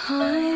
Hi.